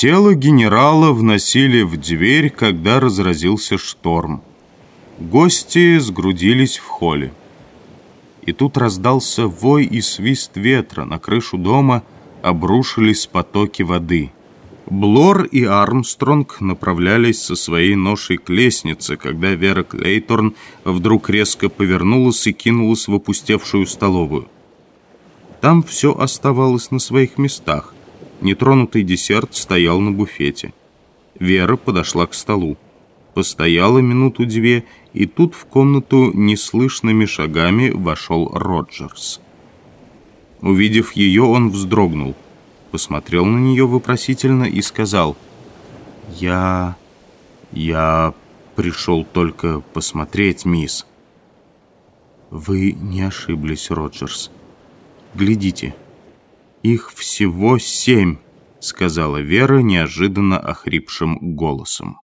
Тело генерала вносили в дверь, когда разразился шторм. Гости сгрудились в холле. И тут раздался вой и свист ветра. На крышу дома обрушились потоки воды. Блор и Армстронг направлялись со своей ношей к лестнице, когда Вера Клейторн вдруг резко повернулась и кинулась в опустевшую столовую. Там все оставалось на своих местах. Нетронутый десерт стоял на буфете. Вера подошла к столу. Постояла минуту-две, и тут в комнату неслышными шагами вошел Роджерс. Увидев ее, он вздрогнул, посмотрел на нее вопросительно и сказал, «Я... я пришел только посмотреть, мисс». «Вы не ошиблись, Роджерс. Глядите, их всего семь», — сказала Вера неожиданно охрипшим голосом.